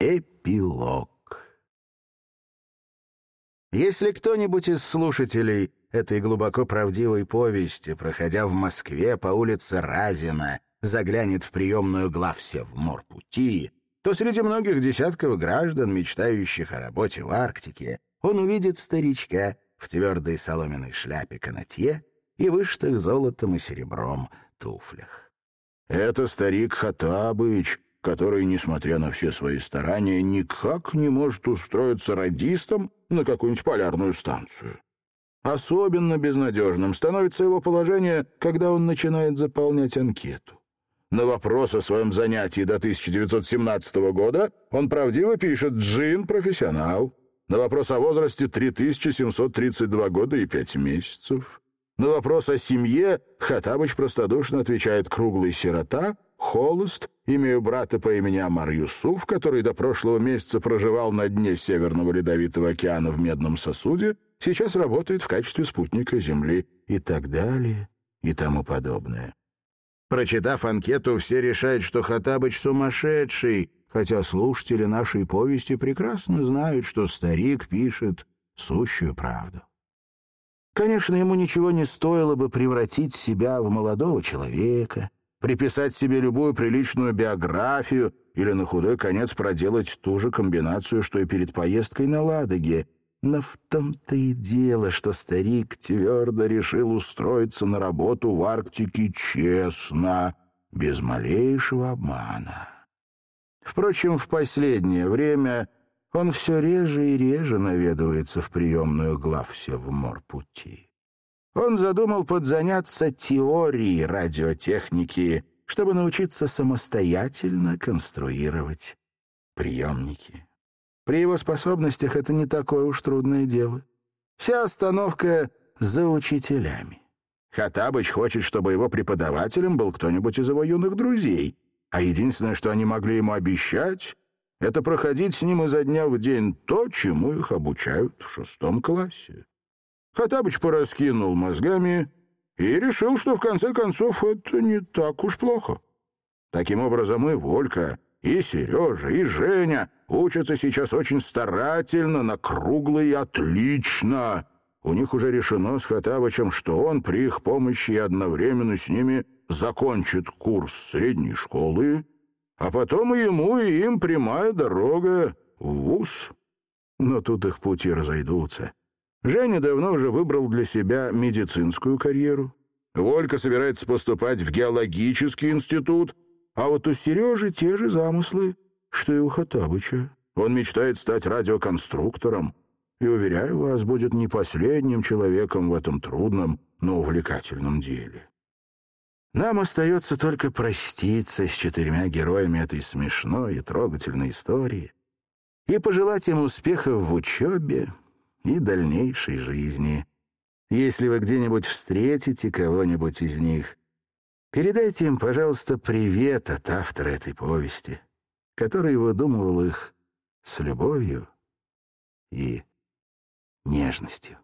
Эпилог. Если кто-нибудь из слушателей этой глубоко правдивой повести, проходя в Москве по улице Разина, заглянет в приемную главсе в морпути, то среди многих десятков граждан, мечтающих о работе в Арктике, он увидит старичка в твердой соломенной шляпе канатье и вышитых золотом и серебром туфлях. «Это старик Хатабыч», который, несмотря на все свои старания, никак не может устроиться радистом на какую-нибудь полярную станцию. Особенно безнадежным становится его положение, когда он начинает заполнять анкету. На вопрос о своем занятии до 1917 года он правдиво пишет «Джин – профессионал». На вопрос о возрасте 3732 года и 5 месяцев. На вопрос о семье Хатабыч простодушно отвечает «Круглый сирота», «Холост», имею брата по имени Амар Юсуф, который до прошлого месяца проживал на дне Северного Ледовитого океана в медном сосуде, сейчас работает в качестве спутника Земли и так далее и тому подобное. Прочитав анкету, все решают, что Хатабыч сумасшедший, хотя слушатели нашей повести прекрасно знают, что старик пишет сущую правду. Конечно, ему ничего не стоило бы превратить себя в молодого человека, приписать себе любую приличную биографию или на худой конец проделать ту же комбинацию, что и перед поездкой на Ладоге. Но в том-то и дело, что старик твердо решил устроиться на работу в Арктике честно, без малейшего обмана. Впрочем, в последнее время он все реже и реже наведывается в приемную главсе в морпути. Он задумал подзаняться теорией радиотехники, чтобы научиться самостоятельно конструировать приемники. При его способностях это не такое уж трудное дело. Вся остановка за учителями. Хатабыч хочет, чтобы его преподавателем был кто-нибудь из его юных друзей, а единственное, что они могли ему обещать, это проходить с ним изо дня в день то, чему их обучают в шестом классе. Хатабыч пораскинул мозгами и решил, что в конце концов это не так уж плохо. Таким образом и Волька, и Сережа, и Женя учатся сейчас очень старательно, на круглый отлично. У них уже решено с Хатабычем, что он при их помощи одновременно с ними закончит курс средней школы, а потом ему, и им прямая дорога в ВУЗ. Но тут их пути разойдутся. Женя давно уже выбрал для себя медицинскую карьеру. Волька собирается поступать в геологический институт, а вот у Сережи те же замыслы, что и у Хатабыча. Он мечтает стать радиоконструктором и, уверяю вас, будет не последним человеком в этом трудном, но увлекательном деле. Нам остается только проститься с четырьмя героями этой смешной и трогательной истории и пожелать им успехов в учебе и дальнейшей жизни. Если вы где-нибудь встретите кого-нибудь из них, передайте им, пожалуйста, привет от автора этой повести, который выдумывал их с любовью и нежностью.